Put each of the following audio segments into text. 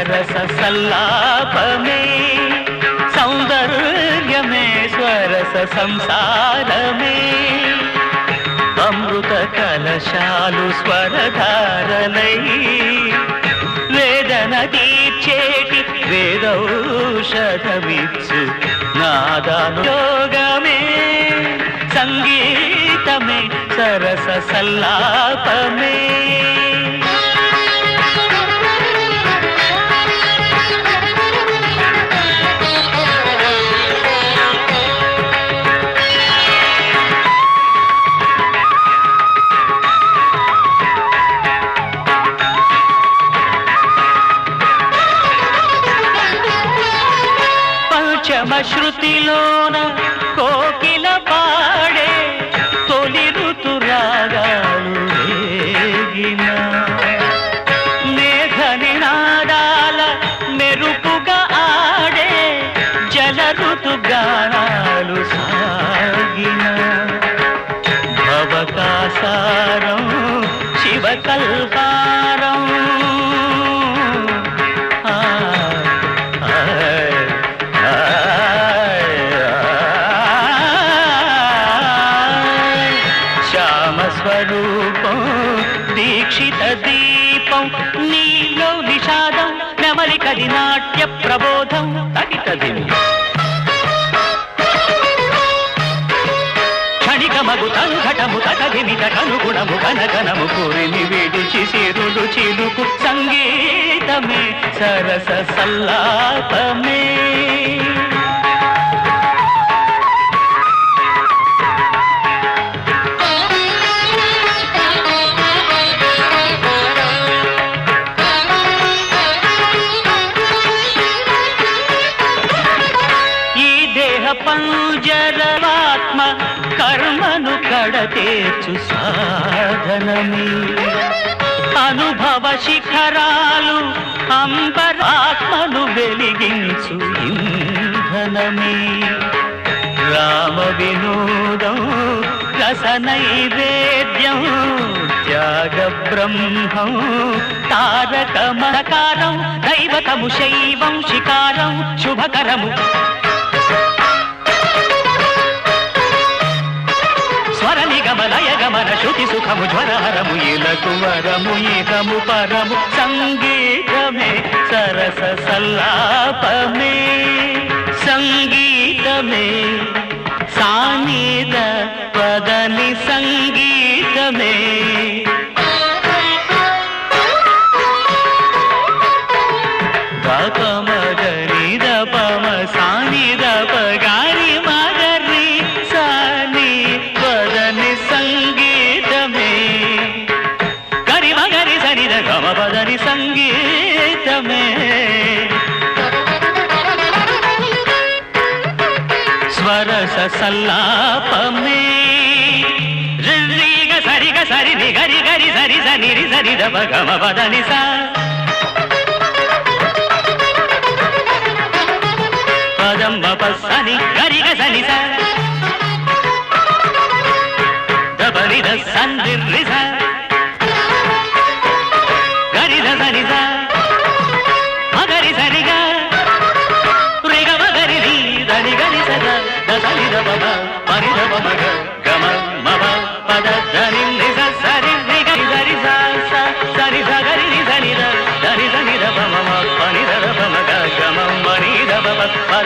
సల్లాపమే సౌందర్యమే స్వరస సంసారమే అమృత కలశాలు స్వరధారలై వేదన తీర్చేటి వేదౌషధమిచ్చు నాదానుయోగమే సంగీతమే సరస సల్లాపమే పంచమ శృతిలోన కోకిల పాడే తొలి ఋతురాగాలు రేగిన. మేఘని నినాదాల మెరుపుగా ఆడే జల ఋతుగానాలు సాగిన. భవకాసారం శివకల్పా నెమలికది నాట్య ప్రబోధం. తగితది. క్షణికమగు తటధిమిత కనుగుణము కనగనము కోరిని విడిచి సిరులు చిలుకు సంగీతమే సరస సల్లాపమే. పంజరవాత్మ కర్మను కడతేర్చు సాధనమే. అనుభవ శిఖరాలు అంబరాత్మను వెలిగించు ఇంధనమే. రామ వినోదం రస నైవేద్యం త్యాగ బ్రహ్మం తారకమకారం దైవతము శైవం శికారం శుభకరము. శృతి సుఖము జ్వరహరము ఇలకు వరము ఇదము పరము సంగీతమే సరస సల్లాపమే. సంగీతమే సానీత పదని సంగీతమే. సల్లాపమే రిగ సరిగ సరి ని గరి గరి సరి సని రి సరి దప గమ వదని సా. పదం పని గరిగ సని స. దబరి ద సంది రి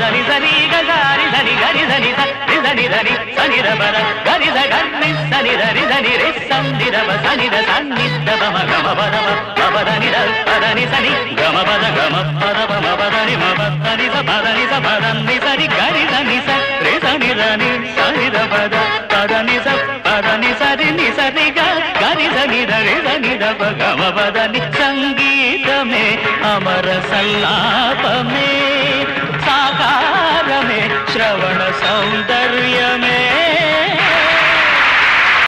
బబ ధని సని ధని గరి ధని ధని ధని ధని సని రమర గరి ద గరి సని ద ధని సని రి సంది ద సని ధ సన్ని దమ గమ పదమ గమ ధని దని పదని సని గమ పద గమ పద మమ పదని మమ పదని స పదని స పదని సరి గరి ధని స రి సని ధని సని ధ పద పదని స పదని సరి ని సరి గ గరి ధని ద రి సని ద గమ పదని సంగీతమే అమర సల్లాపమే